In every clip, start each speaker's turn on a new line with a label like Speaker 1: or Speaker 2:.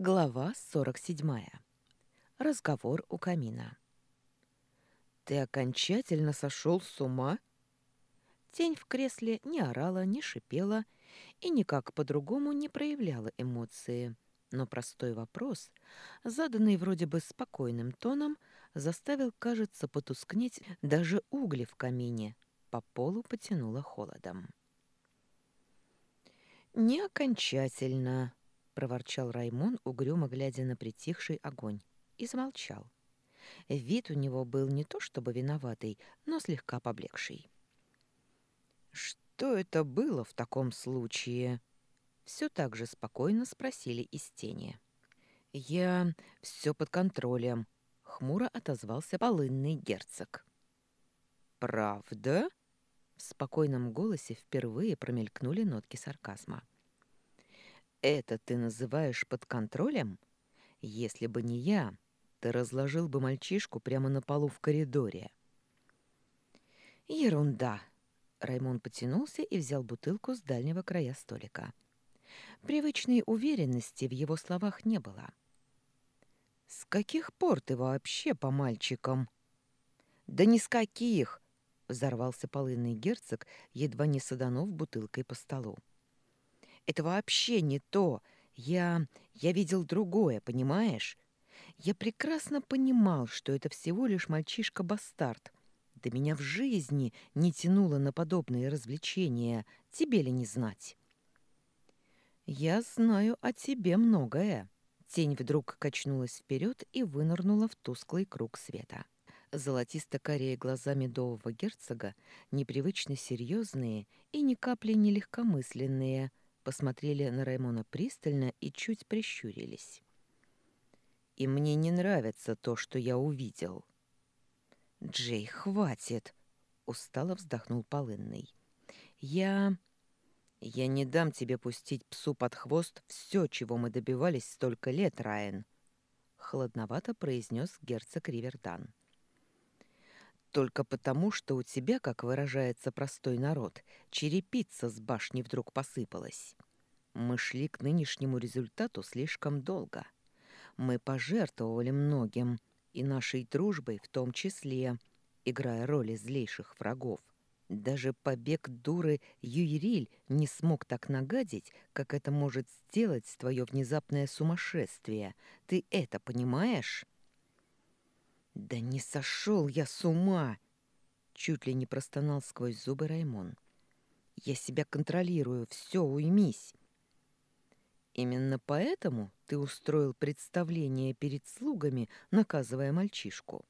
Speaker 1: Глава 47. Разговор у камина. «Ты окончательно сошел с ума?» Тень в кресле не орала, не шипела и никак по-другому не проявляла эмоции. Но простой вопрос, заданный вроде бы спокойным тоном, заставил, кажется, потускнеть даже угли в камине. По полу потянуло холодом. «Не окончательно», проворчал Раймон, угрюмо глядя на притихший огонь, и замолчал. Вид у него был не то чтобы виноватый, но слегка поблекший. «Что это было в таком случае?» Все так же спокойно спросили из тени. «Я... все под контролем», — хмуро отозвался полынный герцог. «Правда?» В спокойном голосе впервые промелькнули нотки сарказма. Это ты называешь под контролем? Если бы не я, ты разложил бы мальчишку прямо на полу в коридоре. Ерунда. Раймон потянулся и взял бутылку с дальнего края столика. Привычной уверенности в его словах не было. «С каких пор ты вообще по мальчикам?» «Да ни с каких!» — взорвался полынный герцог, едва не саданув бутылкой по столу. Это вообще не то. Я... я видел другое, понимаешь? Я прекрасно понимал, что это всего лишь мальчишка-бастард. Да меня в жизни не тянуло на подобные развлечения. Тебе ли не знать? Я знаю о тебе многое. Тень вдруг качнулась вперед и вынырнула в тусклый круг света. Золотисто-карие глаза медового герцога, непривычно серьезные и ни капли не легкомысленные, посмотрели на Раймона пристально и чуть прищурились. «И мне не нравится то, что я увидел». «Джей, хватит!» — устало вздохнул Полынный. «Я... я не дам тебе пустить псу под хвост все, чего мы добивались столько лет, Райан», — хладновато произнес герцог Ривердан. «Только потому, что у тебя, как выражается простой народ, черепица с башни вдруг посыпалась». Мы шли к нынешнему результату слишком долго. Мы пожертвовали многим, и нашей дружбой в том числе, играя роли злейших врагов. Даже побег дуры Юириль не смог так нагадить, как это может сделать твое внезапное сумасшествие. Ты это понимаешь? Да не сошел я с ума! Чуть ли не простонал сквозь зубы Раймон. Я себя контролирую, все, уймись. Именно поэтому ты устроил представление перед слугами, наказывая мальчишку.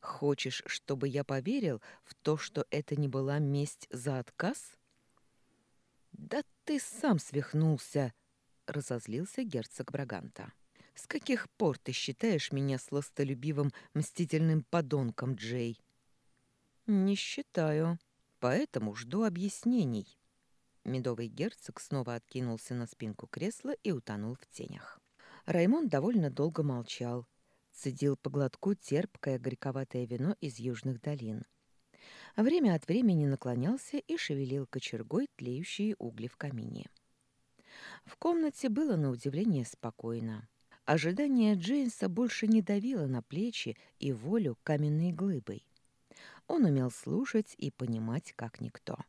Speaker 1: Хочешь, чтобы я поверил в то, что это не была месть за отказ? Да ты сам свихнулся, разозлился герцог Браганта. С каких пор ты считаешь меня сластолюбивым мстительным подонком, Джей? Не считаю, поэтому жду объяснений. Медовый герцог снова откинулся на спинку кресла и утонул в тенях. Раймон довольно долго молчал, цедил по глотку терпкое горьковатое вино из южных долин. Время от времени наклонялся и шевелил кочергой тлеющие угли в камине. В комнате было на удивление спокойно. Ожидание Джейнса больше не давило на плечи и волю каменной глыбой. Он умел слушать и понимать, как никто. —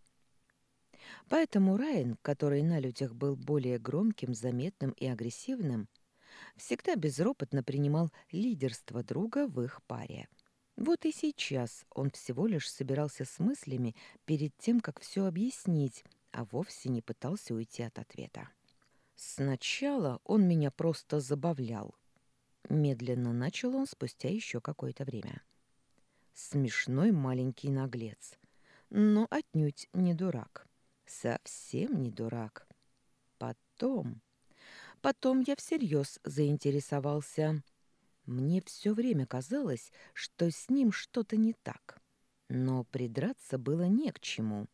Speaker 1: Поэтому Райан, который на людях был более громким, заметным и агрессивным, всегда безропотно принимал лидерство друга в их паре. Вот и сейчас он всего лишь собирался с мыслями перед тем, как все объяснить, а вовсе не пытался уйти от ответа. «Сначала он меня просто забавлял», — медленно начал он спустя еще какое-то время. «Смешной маленький наглец, но отнюдь не дурак. Совсем не дурак. Потом... Потом я всерьез заинтересовался. Мне все время казалось, что с ним что-то не так. Но придраться было не к чему.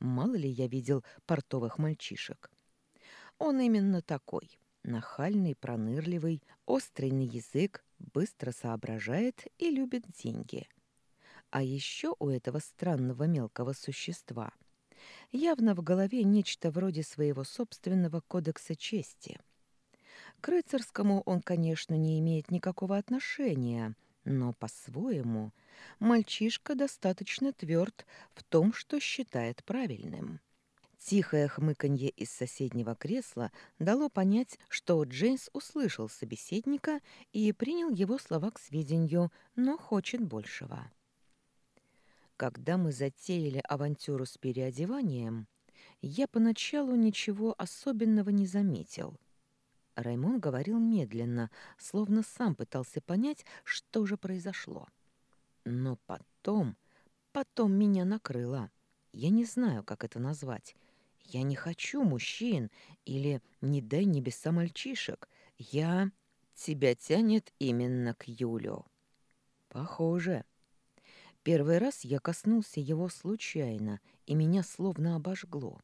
Speaker 1: Мало ли я видел портовых мальчишек. Он именно такой. Нахальный, пронырливый, острый на язык, быстро соображает и любит деньги. А еще у этого странного мелкого существа — Явно в голове нечто вроде своего собственного кодекса чести. К рыцарскому он, конечно, не имеет никакого отношения, но по-своему мальчишка достаточно тверд в том, что считает правильным. Тихое хмыканье из соседнего кресла дало понять, что Джеймс услышал собеседника и принял его слова к сведению, но хочет большего. Когда мы затеяли авантюру с переодеванием, я поначалу ничего особенного не заметил. Раймон говорил медленно, словно сам пытался понять, что же произошло. Но потом, потом меня накрыло. Я не знаю, как это назвать. Я не хочу мужчин или не дай небеса мальчишек. Я... Тебя тянет именно к Юлю. Похоже. Первый раз я коснулся его случайно, и меня словно обожгло.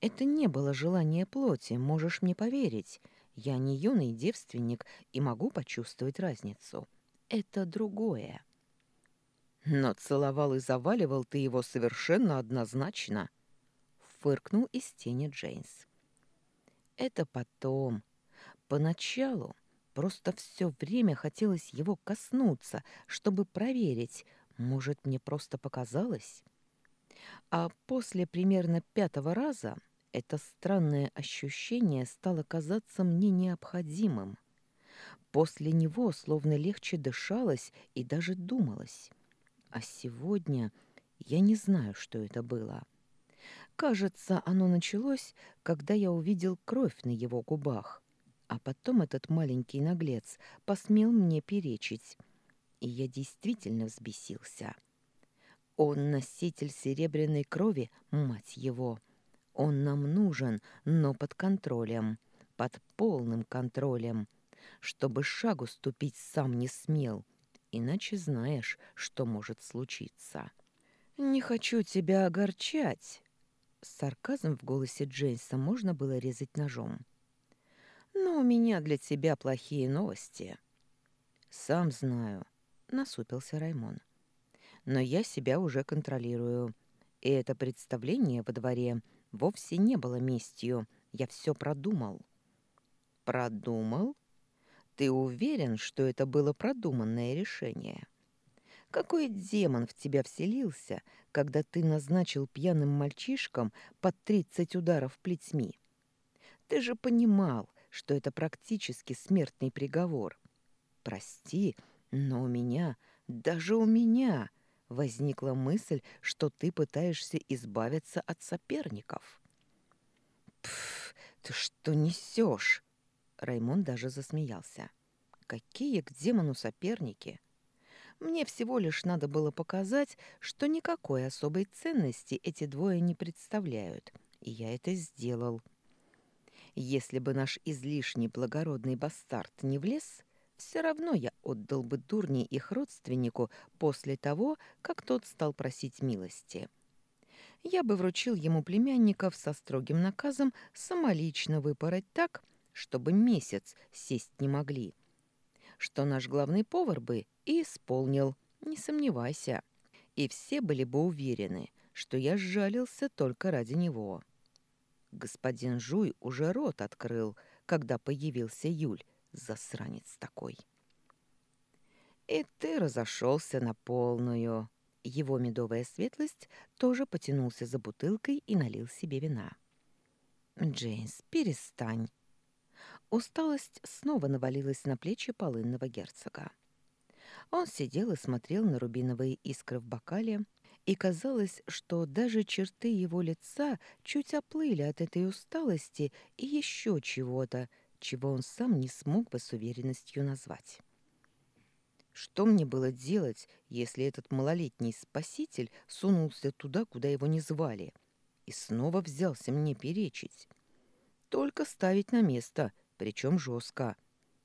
Speaker 1: Это не было желание плоти, можешь мне поверить. Я не юный девственник и могу почувствовать разницу. Это другое. Но целовал и заваливал ты его совершенно однозначно, фыркнул из тени Джейнс. Это потом. Поначалу просто все время хотелось его коснуться, чтобы проверить, может, мне просто показалось? А после примерно пятого раза это странное ощущение стало казаться мне необходимым. После него словно легче дышалось и даже думалось. А сегодня я не знаю, что это было. Кажется, оно началось, когда я увидел кровь на его губах. А потом этот маленький наглец посмел мне перечить и я действительно взбесился. Он носитель серебряной крови, мать его. Он нам нужен, но под контролем, под полным контролем, чтобы шагу ступить сам не смел, иначе знаешь, что может случиться. «Не хочу тебя огорчать», Сарказм в голосе Джейса можно было резать ножом. «Но у меня для тебя плохие новости». «Сам знаю насупился Раймон. Но я себя уже контролирую. И это представление во дворе вовсе не было местью. Я все продумал. Продумал? Ты уверен, что это было продуманное решение? Какой демон в тебя вселился, когда ты назначил пьяным мальчишкам под тридцать ударов плетьми? Ты же понимал, что это практически смертный приговор. Прости, но у меня, даже у меня, возникла мысль, что ты пытаешься избавиться от соперников. Пф, ты что несешь? Раймон даже засмеялся. Какие к демону соперники? Мне всего лишь надо было показать, что никакой особой ценности эти двое не представляют, и я это сделал. Если бы наш излишне благородный бастард не влез, все равно я отдал бы дурни их родственнику после того, как тот стал просить милости. Я бы вручил ему племянников со строгим наказом самолично выпороть так, чтобы месяц сесть не могли. Что наш главный повар бы и исполнил, не сомневайся. И все были бы уверены, что я сжалился только ради него. Господин Жуй уже рот открыл, когда появился Юль, Засранец такой. И ты разошелся на полную. Его медовая светлость тоже потянулся за бутылкой и налил себе вина. «Джеймс, перестань!» Усталость снова навалилась на плечи полынного герцога. Он сидел и смотрел на рубиновые искры в бокале, и казалось, что даже черты его лица чуть оплыли от этой усталости и еще чего-то, чего он сам не смог бы с уверенностью назвать. Что мне было делать, если этот малолетний спаситель сунулся туда, куда его не звали, и снова взялся мне перечить? Только ставить на место, причем жестко.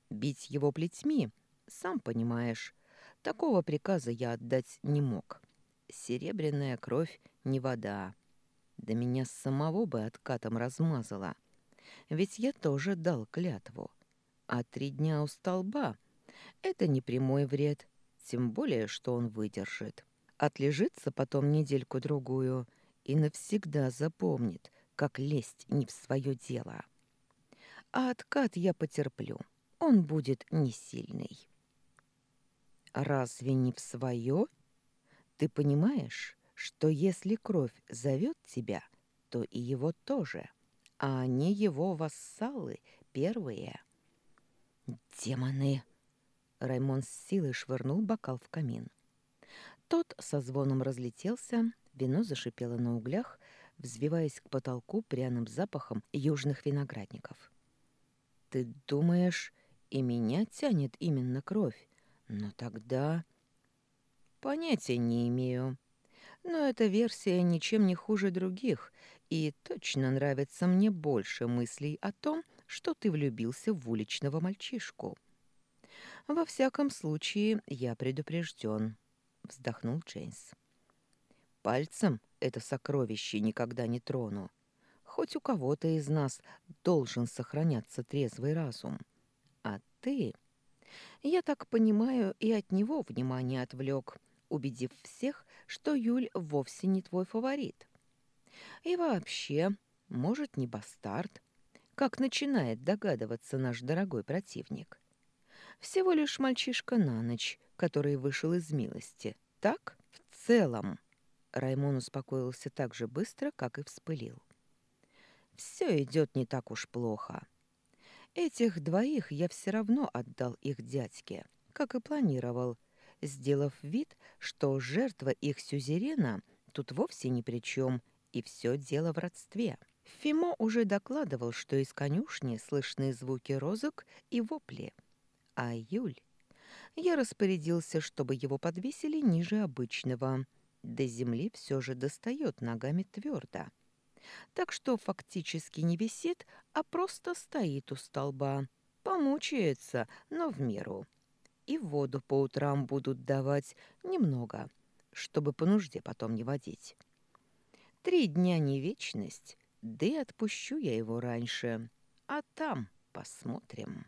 Speaker 1: Бить его плетьми, сам понимаешь, такого приказа я отдать не мог. Серебряная кровь не вода. Да меня самого бы откатом размазала. Ведь я тоже дал клятву. А три дня у столба — это не прямой вред, тем более, что он выдержит. Отлежится потом недельку-другую и навсегда запомнит, как лезть не в свое дело. А откат я потерплю. Он будет не сильный. Разве не в свое? Ты понимаешь, что если кровь зовет тебя, то и его тоже, а они его вассалы первые. Демоны! Раймон с силой швырнул бокал в камин. Тот со звоном разлетелся, вино зашипело на углях, взвиваясь к потолку пряным запахом южных виноградников. «Ты думаешь, и меня тянет именно кровь? Но тогда...» «Понятия не имею. Но эта версия ничем не хуже других, и точно нравится мне больше мыслей о том, что ты влюбился в уличного мальчишку». «Во всяком случае, я предупрежден», — вздохнул Джейнс. «Пальцем это сокровище никогда не трону. Хоть у кого-то из нас должен сохраняться трезвый разум. А ты...» Я так понимаю, и от него внимание отвлек, убедив всех, что Юль вовсе не твой фаворит. И вообще, может, не бастард, как начинает догадываться наш дорогой противник. Всего лишь мальчишка на ночь, который вышел из милости. Так? В целом. Раймон успокоился так же быстро, как и вспылил. Все идет не так уж плохо. Этих двоих я все равно отдал их дядьке, как и планировал, сделав вид, что жертва их сюзерена тут вовсе ни при чем, и все дело в родстве. Фимо уже докладывал, что из конюшни слышны звуки розок и вопли — а Юль... Я распорядился, чтобы его подвесили ниже обычного. До земли все же достает ногами твердо. Так что фактически не висит, а просто стоит у столба. Помучается, но в меру. И воду по утрам будут давать немного, чтобы по нужде потом не водить. Три дня не вечность, да и отпущу я его раньше. А там посмотрим».